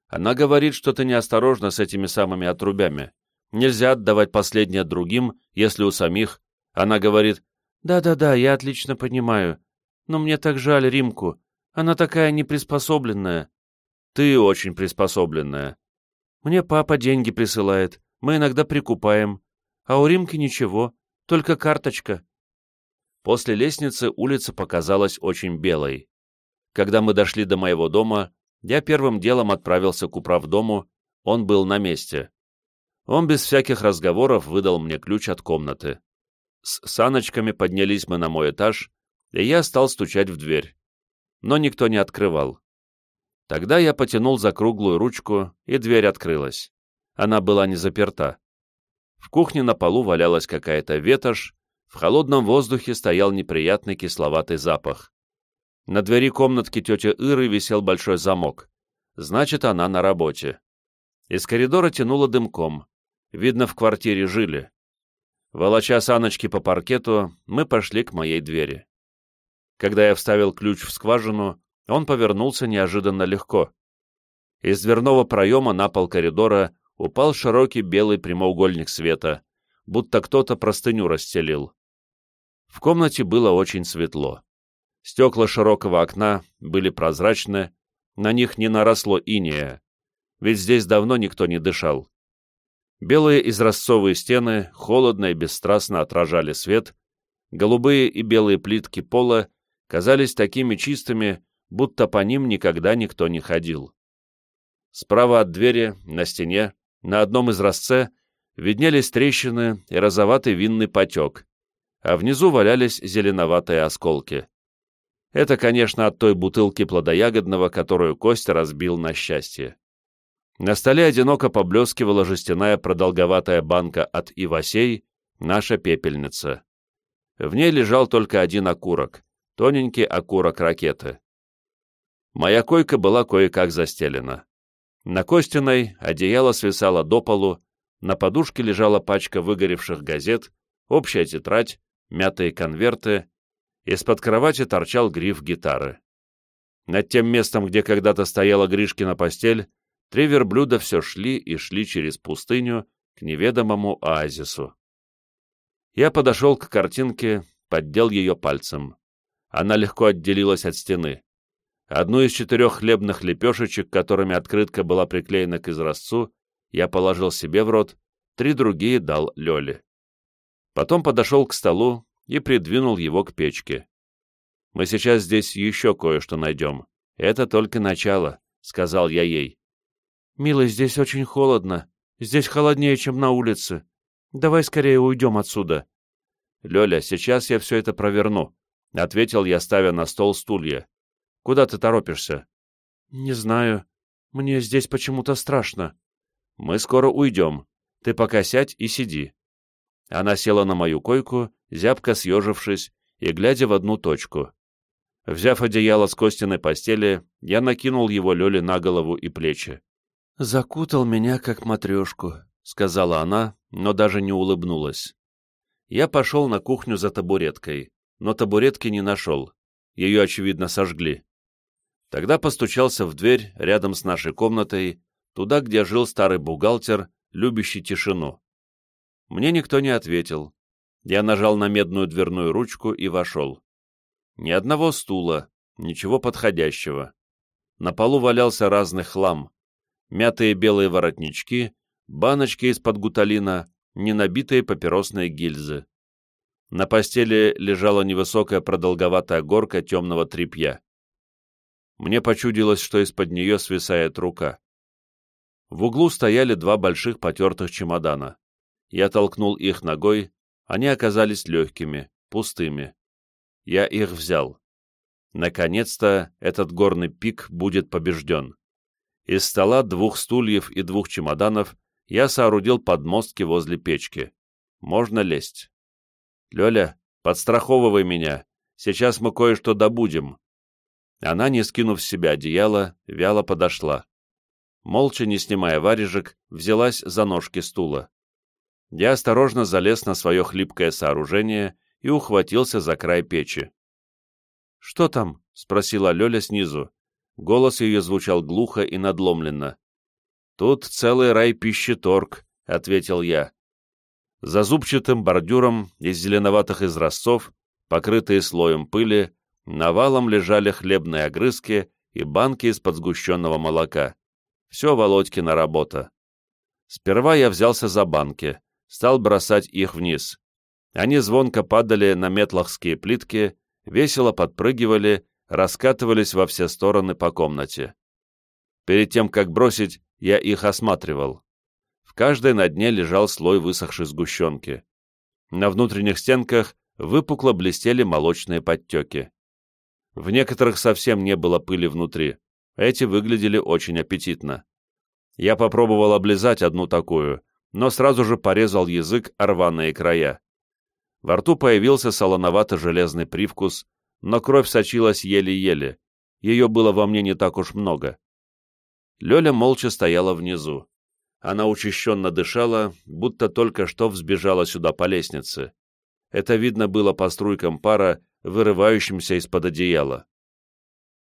«Она говорит, что ты неосторожна с этими самыми отрубями. Нельзя отдавать последнее другим, если у самих...» Она говорит, «Да-да-да, я отлично понимаю. Но мне так жаль Римку. Она такая неприспособленная». «Ты очень приспособленная. Мне папа деньги присылает, мы иногда прикупаем. А у Римки ничего, только карточка. После лестницы улица показалась очень белой. Когда мы дошли до моего дома, я первым делом отправился к управдому, он был на месте. Он без всяких разговоров выдал мне ключ от комнаты. С саночками поднялись мы на мой этаж, и я стал стучать в дверь. Но никто не открывал. Тогда я потянул за круглую ручку, и дверь открылась. Она была не заперта. В кухне на полу валялась какая-то ветошь, в холодном воздухе стоял неприятный кисловатый запах. На двери комнатки тети Иры висел большой замок. Значит, она на работе. Из коридора тянуло дымком. Видно, в квартире жили. Волоча саночки по паркету, мы пошли к моей двери. Когда я вставил ключ в скважину, он повернулся неожиданно легко. Из дверного проема на пол коридора упал широкий белый прямоугольник света. будто кто-то простыню расстелил. В комнате было очень светло. Стекла широкого окна были прозрачны, на них не наросло инея, ведь здесь давно никто не дышал. Белые изразцовые стены холодно и бесстрастно отражали свет, голубые и белые плитки пола казались такими чистыми, будто по ним никогда никто не ходил. Справа от двери, на стене, на одном изразце, виднелись трещины и розоватый винный потек, а внизу валялись зеленоватые осколки. Это, конечно, от той бутылки плодоягодного, которую Костя разбил на счастье. На столе одиноко поблескивала жестяная продолговатая банка от Ивасей, наша пепельница. В ней лежал только один окурок, тоненький окурок ракеты. Моя койка была кое-как застелена. На Костиной одеяло свисало до полу, на подушке лежала пачка выгоревших газет, общая тетрадь, мятые конверты, из-под кровати торчал гриф гитары. Над тем местом, где когда-то стояла Гришкина постель, Три верблюда все шли и шли через пустыню к неведомому оазису. Я подошел к картинке, поддел ее пальцем. Она легко отделилась от стены. Одну из четырех хлебных лепешечек, которыми открытка была приклеена к изразцу, я положил себе в рот, три другие дал Лёле. Потом подошел к столу и придвинул его к печке. «Мы сейчас здесь еще кое-что найдем. Это только начало», — сказал я ей. «Милый, здесь очень холодно. Здесь холоднее, чем на улице. Давай скорее уйдем отсюда». «Лёля, сейчас я все это проверну», — ответил я, ставя на стол стулья. «Куда ты торопишься?» «Не знаю. Мне здесь почему-то страшно». «Мы скоро уйдем. Ты пока сядь и сиди». Она села на мою койку, зябко съежившись и глядя в одну точку. Взяв одеяло с Костиной постели, я накинул его Лёле на голову и плечи. «Закутал меня, как матрешку», — сказала она, но даже не улыбнулась. Я пошел на кухню за табуреткой, но табуретки не нашел. Ее, очевидно, сожгли. Тогда постучался в дверь рядом с нашей комнатой, туда, где жил старый бухгалтер, любящий тишину. Мне никто не ответил. Я нажал на медную дверную ручку и вошел. Ни одного стула, ничего подходящего. На полу валялся разный хлам, мятые белые воротнички, баночки из-под гуталина, ненабитые папиросные гильзы. На постели лежала невысокая продолговатая горка темного тряпья. Мне почудилось, что из-под нее свисает рука. В углу стояли два больших потертых чемодана. Я толкнул их ногой, они оказались легкими, пустыми. Я их взял. Наконец-то этот горный пик будет побежден. Из стола, двух стульев и двух чемоданов я соорудил подмостки возле печки. Можно лезть. «Лёля, подстраховывай меня. Сейчас мы кое-что добудем». Она, не скинув с себя одеяло, вяло подошла. Молча, не снимая варежек, взялась за ножки стула. Я осторожно залез на свое хлипкое сооружение и ухватился за край печи. «Что там?» — спросила Лёля снизу. Голос ее звучал глухо и надломленно. «Тут целый рай пищеторг», — ответил я. За зубчатым бордюром из зеленоватых изразцов, покрытые слоем пыли, навалом лежали хлебные огрызки и банки из-под сгущенного молока. Все Володькина работа. Сперва я взялся за банки, стал бросать их вниз. Они звонко падали на метлахские плитки, весело подпрыгивали раскатывались во все стороны по комнате. Перед тем, как бросить, я их осматривал. В каждой на дне лежал слой высохшей сгущенки. На внутренних стенках выпукло блестели молочные подтеки. В некоторых совсем не было пыли внутри, эти выглядели очень аппетитно. Я попробовал облизать одну такую, но сразу же порезал язык рваные края. Во рту появился солоновато-железный привкус, но кровь сочилась еле-еле, ее было во мне не так уж много. Лёля молча стояла внизу. Она учащенно дышала, будто только что взбежала сюда по лестнице. Это видно было по струйкам пара, вырывающимся из-под одеяла.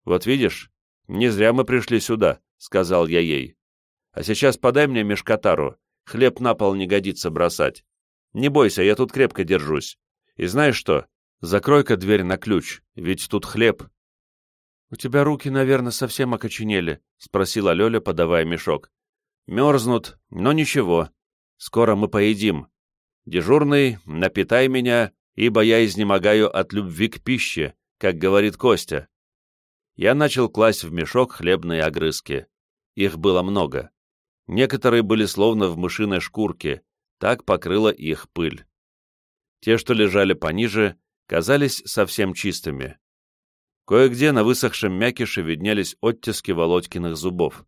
«Вот видишь, не зря мы пришли сюда», — сказал я ей. «А сейчас подай мне мешкотару, хлеб на пол не годится бросать. Не бойся, я тут крепко держусь. И знаешь что? Закрой-ка дверь на ключ, ведь тут хлеб». «У тебя руки, наверное, совсем окоченели», — спросила Лёля, подавая мешок. «Мерзнут, но ничего. Скоро мы поедим. Дежурный, напитай меня, ибо я изнемогаю от любви к пище, как говорит Костя». Я начал класть в мешок хлебные огрызки. Их было много. Некоторые были словно в мышиной шкурке, так покрыла их пыль. Те, что лежали пониже, казались совсем чистыми. Кое-где на высохшем мякише виднелись оттиски Володькиных зубов.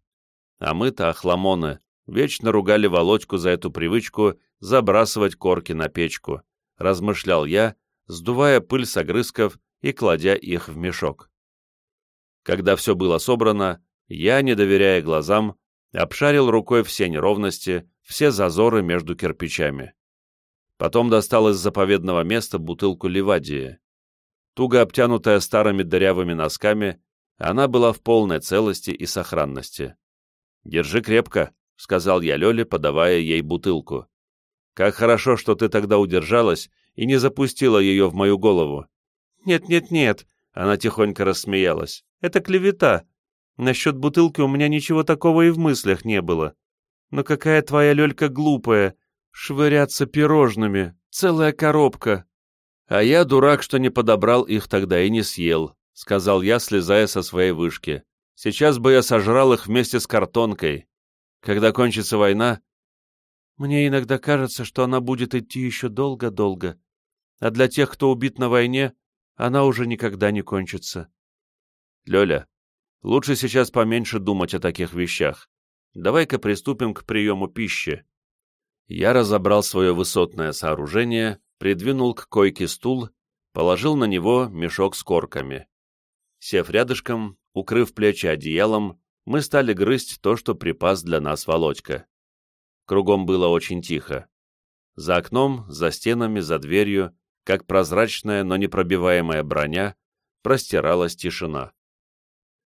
А мы-то, охламоны, вечно ругали Володьку за эту привычку забрасывать корки на печку, размышлял я, сдувая пыль с огрызков и кладя их в мешок. Когда все было собрано, я, не доверяя глазам, обшарил рукой все неровности, все зазоры между кирпичами. Потом достал из заповедного места бутылку ливадии. Туго обтянутая старыми дырявыми носками, она была в полной целости и сохранности. «Держи крепко», — сказал я Лёле, подавая ей бутылку. «Как хорошо, что ты тогда удержалась и не запустила ее в мою голову». «Нет-нет-нет», — она тихонько рассмеялась. «Это клевета. Насчет бутылки у меня ничего такого и в мыслях не было. Но какая твоя Лёлька глупая. Швыряться пирожными. Целая коробка. А я дурак, что не подобрал их тогда и не съел, сказал я, слезая со своей вышки. Сейчас бы я сожрал их вместе с картонкой. Когда кончится война... Мне иногда кажется, что она будет идти еще долго-долго. А для тех, кто убит на войне, она уже никогда не кончится. Лёля, Лучше сейчас поменьше думать о таких вещах. Давай-ка приступим к приему пищи. Я разобрал свое высотное сооружение, придвинул к койке стул, положил на него мешок с корками. Сев рядышком, укрыв плечи одеялом, мы стали грызть то, что припас для нас Володька. Кругом было очень тихо. За окном, за стенами, за дверью, как прозрачная, но непробиваемая броня, простиралась тишина.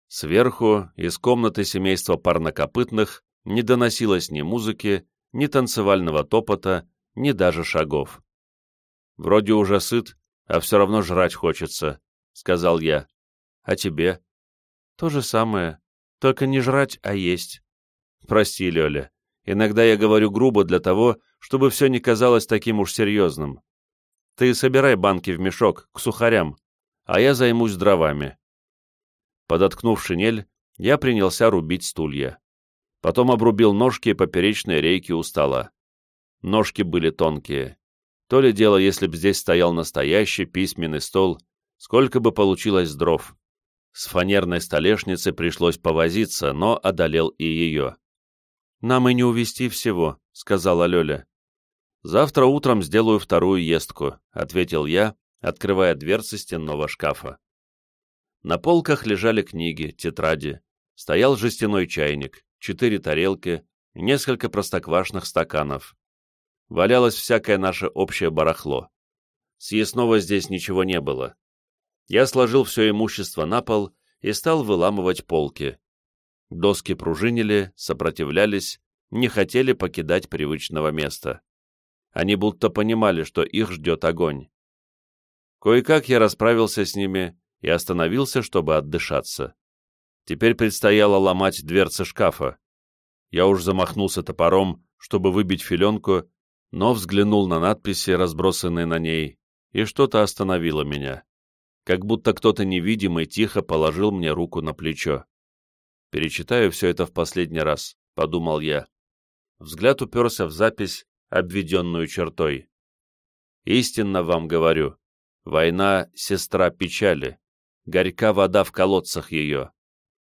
Сверху, из комнаты семейства парнокопытных, не доносилось ни музыки, ни танцевального топота, ни даже шагов. «Вроде уже сыт, а все равно жрать хочется», — сказал я. «А тебе?» «То же самое, только не жрать, а есть». «Прости, Лёля, иногда я говорю грубо для того, чтобы все не казалось таким уж серьезным. Ты собирай банки в мешок, к сухарям, а я займусь дровами». Подоткнув шинель, я принялся рубить стулья. Потом обрубил ножки и поперечные рейки у стола. Ножки были тонкие. То ли дело, если б здесь стоял настоящий письменный стол, сколько бы получилось дров. С фанерной столешницы пришлось повозиться, но одолел и ее. «Нам и не увести всего», — сказала Лёля. «Завтра утром сделаю вторую естку», — ответил я, открывая дверцы стенного шкафа. На полках лежали книги, тетради. Стоял жестяной чайник, четыре тарелки, несколько простоквашных стаканов. Валялось всякое наше общее барахло. Съестного здесь ничего не было. Я сложил все имущество на пол и стал выламывать полки. Доски пружинили, сопротивлялись, не хотели покидать привычного места. Они будто понимали, что их ждет огонь. Кое-как я расправился с ними и остановился, чтобы отдышаться. Теперь предстояло ломать дверцы шкафа. Я уж замахнулся топором, чтобы выбить филенку, но взглянул на надписи, разбросанные на ней, и что-то остановило меня. Как будто кто-то невидимый тихо положил мне руку на плечо. «Перечитаю все это в последний раз», — подумал я. Взгляд уперся в запись, обведенную чертой. «Истинно вам говорю, война — сестра печали горька вода в колодцах ее.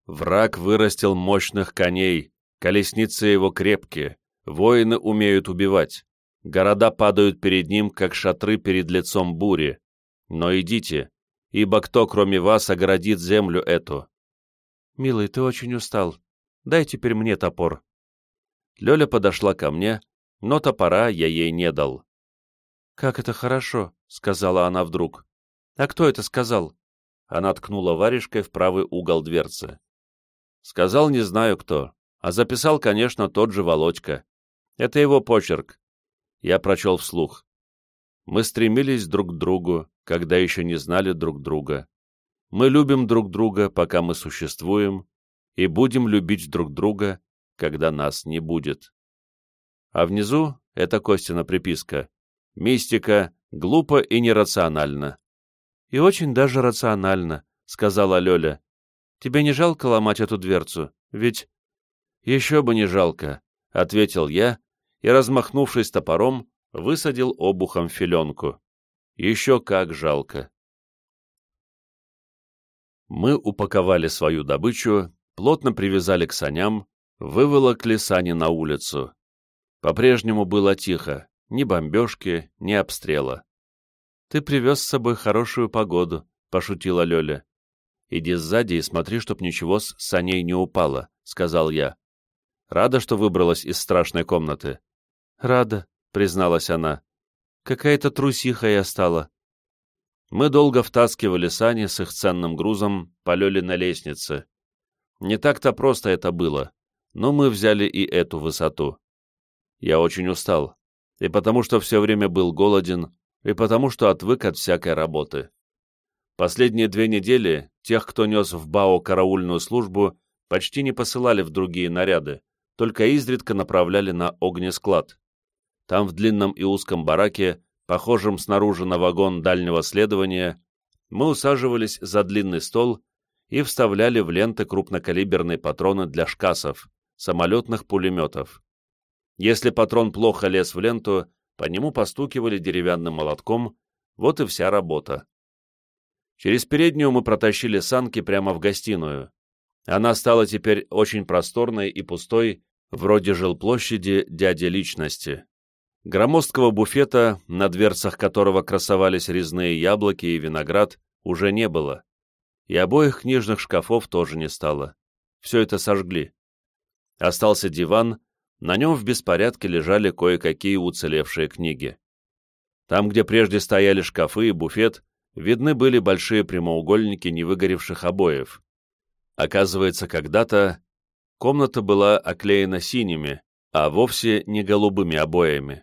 Враг вырастил мощных коней, колесницы его крепкие, воины умеют убивать, города падают перед ним, как шатры перед лицом бури. Но идите, ибо кто, кроме вас, оградит землю эту? Милый, ты очень устал. Дай теперь мне топор. Лёля подошла ко мне, но топора я ей не дал. «Как это хорошо», — сказала она вдруг. «А кто это сказал?» Она ткнула варежкой в правый угол дверцы. Сказал не знаю кто, а записал, конечно, тот же Володька. Это его почерк. Я прочел вслух. Мы стремились друг к другу, когда еще не знали друг друга. Мы любим друг друга, пока мы существуем, и будем любить друг друга, когда нас не будет. А внизу — это Костина приписка. Мистика, глупо и нерационально. «И очень даже рационально», — сказала Лёля. «Тебе не жалко ломать эту дверцу? Ведь...» «Еще бы не жалко», — ответил я и, размахнувшись топором, высадил обухом филенку. Еще как жалко. Мы упаковали свою добычу, плотно привязали к саням, выволокли сани на улицу. По-прежнему было тихо, ни бомбежки, ни обстрела. «Ты привез с собой хорошую погоду», — пошутила Лёля. «Иди сзади и смотри, чтоб ничего с саней не упало», — сказал я. «Рада, что выбралась из страшной комнаты?» «Рада», — призналась она. «Какая-то трусиха я стала». Мы долго втаскивали сани с их ценным грузом по Лёле на лестнице. Не так-то просто это было, но мы взяли и эту высоту. Я очень устал, и потому что все время был голоден, и потому что отвык от всякой работы. Последние две недели тех, кто нес в БАО караульную службу, почти не посылали в другие наряды, только изредка направляли на огнесклад. Там в длинном и узком бараке, похожем снаружи на вагон дальнего следования, мы усаживались за длинный стол и вставляли в ленты крупнокалиберные патроны для шкасов, самолетных пулеметов. Если патрон плохо лез в ленту, по нему постукивали деревянным молотком, вот и вся работа. Через переднюю мы протащили санки прямо в гостиную. Она стала теперь очень просторной и пустой, вроде жилплощади дяди личности. Громоздкого буфета, на дверцах которого красовались резные яблоки и виноград, уже не было. И обоих книжных шкафов тоже не стало. Все это сожгли. Остался диван, на нем в беспорядке лежали кое-какие уцелевшие книги. Там, где прежде стояли шкафы и буфет, видны были большие прямоугольники невыгоревших обоев. Оказывается, когда-то комната была оклеена синими, а вовсе не голубыми обоями.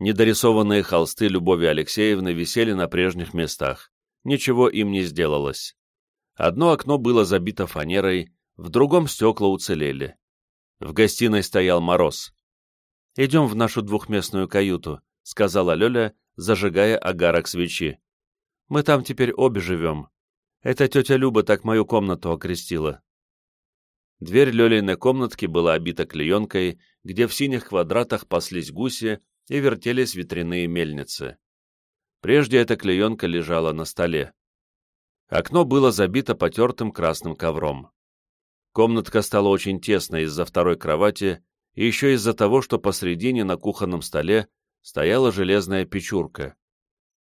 Недорисованные холсты Любови Алексеевны висели на прежних местах. Ничего им не сделалось. Одно окно было забито фанерой, в другом стекла уцелели. В гостиной стоял мороз. «Идем в нашу двухместную каюту», — сказала Лёля, зажигая огарок свечи. «Мы там теперь обе живем. Это тетя Люба так мою комнату окрестила». Дверь Лёлиной комнатки была обита клеенкой, где в синих квадратах паслись гуси и вертелись ветряные мельницы. Прежде эта клеенка лежала на столе. Окно было забито потертым красным ковром. Комнатка стала очень тесной из-за второй кровати и еще из-за того, что посредине на кухонном столе стояла железная печурка.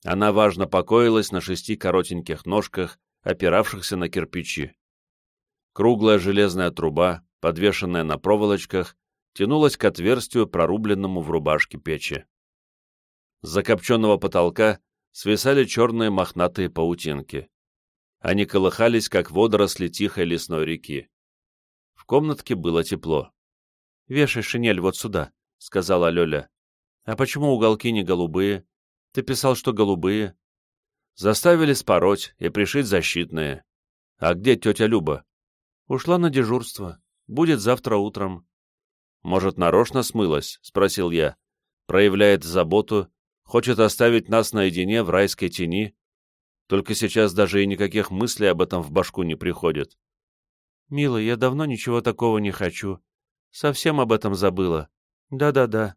Она важно покоилась на шести коротеньких ножках, опиравшихся на кирпичи. Круглая железная труба, подвешенная на проволочках, тянулась к отверстию, прорубленному в рубашке печи. С закопченного потолка свисали черные мохнатые паутинки. Они колыхались, как водоросли тихой лесной реки. В комнатке было тепло. «Вешай шинель вот сюда», — сказала Лёля. «А почему уголки не голубые? Ты писал, что голубые». «Заставили спороть и пришить защитные. А где тетя Люба?» «Ушла на дежурство. Будет завтра утром». «Может, нарочно смылась?» — спросил я. «Проявляет заботу, хочет оставить нас наедине в райской тени. Только сейчас даже и никаких мыслей об этом в башку не приходит. «Милый, я давно ничего такого не хочу. Совсем об этом забыла. Да-да-да.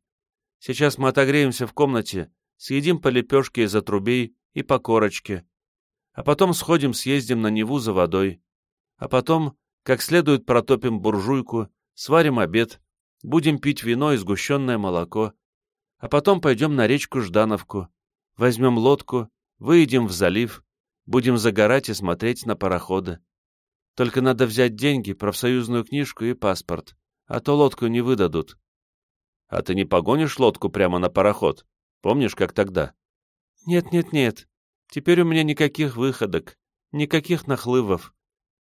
Сейчас мы отогреемся в комнате, съедим по лепешке из отрубей и по корочке. А потом сходим съездим на Неву за водой. А потом, как следует, протопим буржуйку, сварим обед, будем пить вино и сгущенное молоко. А потом пойдем на речку Ждановку, возьмем лодку, выйдем в залив, будем загорать и смотреть на пароходы. Только надо взять деньги, профсоюзную книжку и паспорт, а то лодку не выдадут. А ты не погонишь лодку прямо на пароход? Помнишь, как тогда? Нет-нет-нет. Теперь у меня никаких выходок, никаких нахлывов.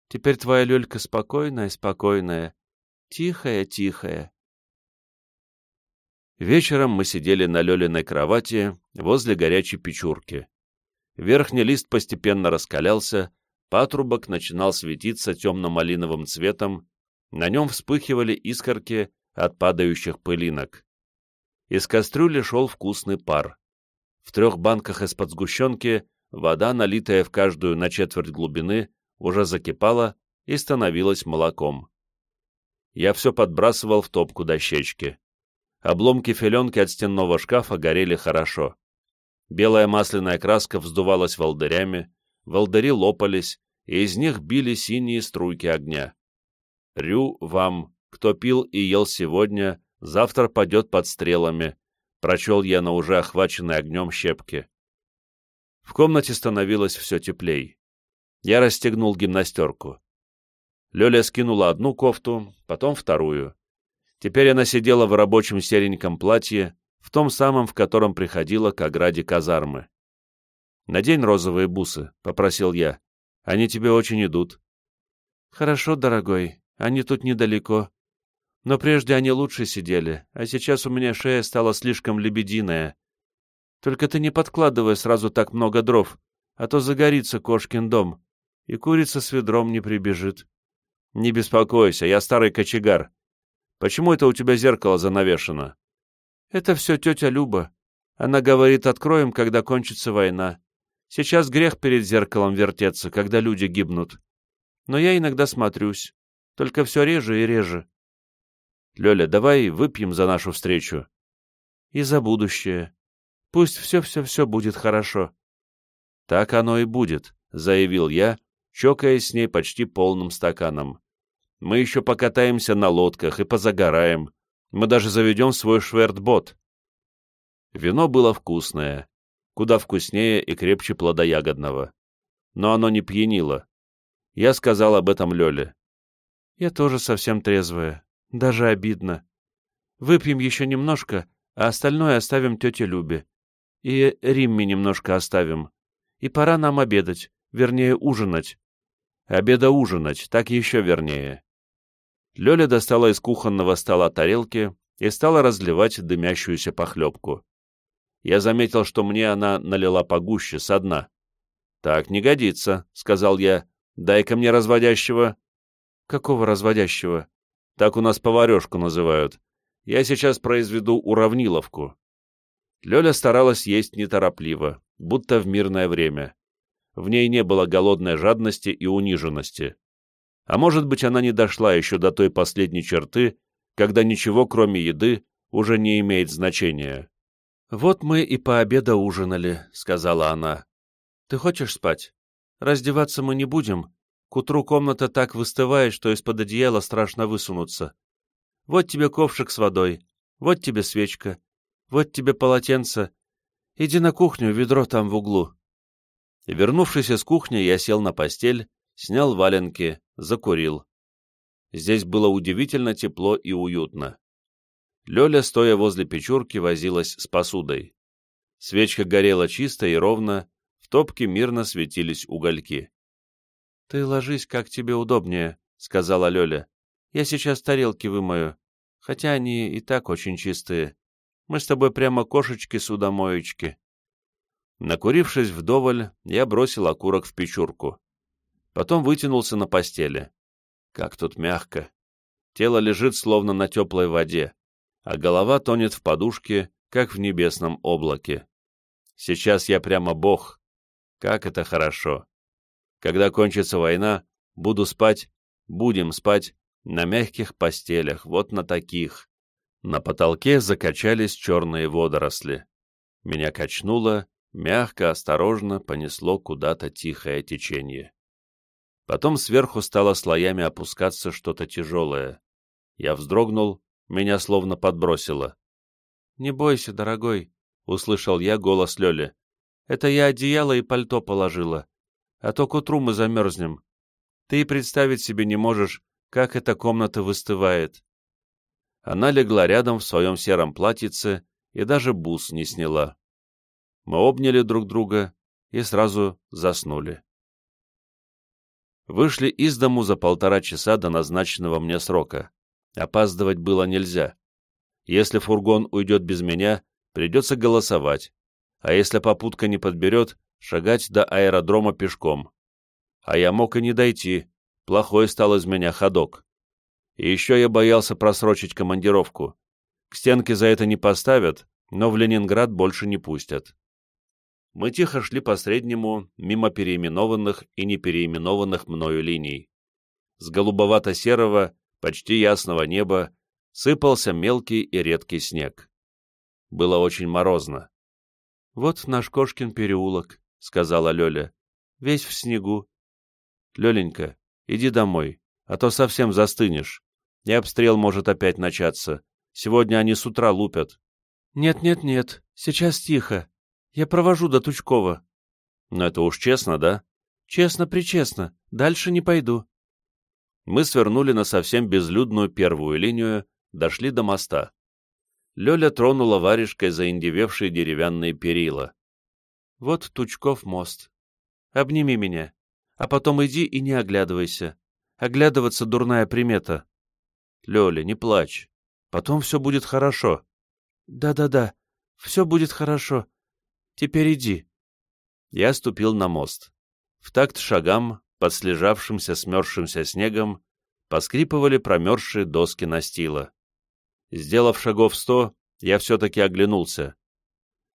Теперь твоя Лёлька спокойная-спокойная, тихая-тихая. Вечером мы сидели на Лёлиной кровати возле горячей печурки. Верхний лист постепенно раскалялся, патрубок начинал светиться темно-малиновым цветом, на нем вспыхивали искорки от падающих пылинок. Из кастрюли шел вкусный пар. В трех банках из-под сгущенки вода, налитая в каждую на четверть глубины, уже закипала и становилась молоком. Я все подбрасывал в топку дощечки. Обломки филенки от стенного шкафа горели хорошо. Белая масляная краска вздувалась волдырями, волдыри лопались, и из них били синие струйки огня. Рю вам, кто пил и ел сегодня, завтра падет под стрелами, прочел я на уже охваченной огнем щепке. В комнате становилось все теплей. Я расстегнул гимнастерку. Лёля скинула одну кофту, потом вторую. Теперь она сидела в рабочем сереньком платье, в том самом, в котором приходила к ограде казармы. «Надень розовые бусы», — попросил я. «Они тебе очень идут». «Хорошо, дорогой, они тут недалеко. Но прежде они лучше сидели, а сейчас у меня шея стала слишком лебединая. Только ты не подкладывай сразу так много дров, а то загорится кошкин дом, и курица с ведром не прибежит. Не беспокойся, я старый кочегар. Почему это у тебя зеркало занавешено? Это все тетя Люба. Она говорит, откроем, когда кончится война. Сейчас грех перед зеркалом вертеться, когда люди гибнут. Но я иногда смотрюсь, только все реже и реже. Лёля, давай выпьем за нашу встречу. И за будущее. Пусть все-все-все будет хорошо. Так оно и будет, заявил я, чокаясь с ней почти полным стаканом. Мы еще покатаемся на лодках и позагораем. Мы даже заведем свой швертбот. Вино было вкусное, куда вкуснее и крепче плодоягодного. Но оно не пьянило. Я сказал об этом Лёле. Я тоже совсем трезвая, даже обидно. Выпьем еще немножко, а остальное оставим тете Любе. И Римме немножко оставим. И пора нам обедать, вернее, ужинать. Обеда ужинать, так еще вернее. Лёля достала из кухонного стола тарелки и стала разливать дымящуюся похлебку. Я заметил, что мне она налила погуще, со дна. «Так не годится», — сказал я. «Дай-ка мне разводящего». «Какого разводящего?» Так у нас поварешку называют. Я сейчас произведу уравниловку. Лёля старалась есть неторопливо, будто в мирное время. В ней не было голодной жадности и униженности. А может быть, она не дошла еще до той последней черты, когда ничего, кроме еды, уже не имеет значения. «Вот мы и пообеда ужинали», — сказала она. «Ты хочешь спать? Раздеваться мы не будем, к утру комната так выстывает, что из-под одеяла страшно высунуться. Вот тебе ковшик с водой, вот тебе свечка, вот тебе полотенце. Иди на кухню, ведро там в углу. Вернувшись из кухни, я сел на постель, снял валенки, закурил. Здесь было удивительно тепло и уютно. Лёля, стоя возле печурки, возилась с посудой. Свечка горела чисто и ровно, в топке мирно светились угольки. — Ты ложись, как тебе удобнее, — сказала Лёля. — Я сейчас тарелки вымою, хотя они и так очень чистые. Мы с тобой прямо кошечки-судомоечки. Накурившись вдоволь, я бросил окурок в печурку. Потом вытянулся на постели. Как тут мягко. Тело лежит словно на теплой воде, а голова тонет в подушке, как в небесном облаке. Сейчас я прямо бог. Как это хорошо. Когда кончится война, буду спать, будем спать на мягких постелях, вот на таких. На потолке закачались черные водоросли. Меня качнуло, мягко, осторожно понесло куда-то тихое течение. Потом сверху стало слоями опускаться что-то тяжелое. Я вздрогнул, меня словно подбросило. «Не бойся, дорогой», — услышал я голос Лёли. «Это я одеяло и пальто положила а то к утру мы замерзнем. Ты и представить себе не можешь, как эта комната выстывает. Она легла рядом в своем сером платьице и даже бус не сняла. Мы обняли друг друга и сразу заснули. Вышли из дому за полтора часа до назначенного мне срока. Опаздывать было нельзя. Если фургон уйдет без меня, придется голосовать, а если попутка не подберет, шагать до аэродрома пешком. А я мог и не дойти, плохой стал из меня ходок. И еще я боялся просрочить командировку. К стенке за это не поставят, но в Ленинград больше не пустят. Мы тихо шли по среднему, мимо переименованных и не переименованных мною линий. С голубовато-серого, почти ясного неба сыпался мелкий и редкий снег. Было очень морозно. «Вот наш Кошкин переулок», — сказала Лёля. «Весь в снегу». «Лёленька, иди домой, а то совсем застынешь, и обстрел может опять начаться. Сегодня они с утра лупят». «Нет-нет-нет, сейчас тихо. Я провожу до Тучкова». «Но это уж честно, да?» «Честно-причестно. Дальше не пойду». Мы свернули на совсем безлюдную первую линию, дошли до моста. Лёля тронула варежкой заиндевевшие деревянные перила. «Вот Тучков мост. Обними меня, а потом иди и не оглядывайся. Оглядываться — дурная примета». «Лёля, не плачь. Потом все будет хорошо». «Да-да-да, все будет хорошо. Теперь иди». Я ступил на мост. В такт шагам, под слежавшимся смерзшимся снегом, поскрипывали промерзшие доски настила. Сделав шагов сто, я все-таки оглянулся.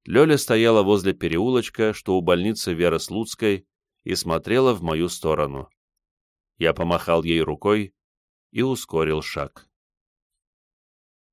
Лёля стояла возле переулочка, что у больницы Веры Слуцкой, и смотрела в мою сторону. Я помахал ей рукой и ускорил шаг.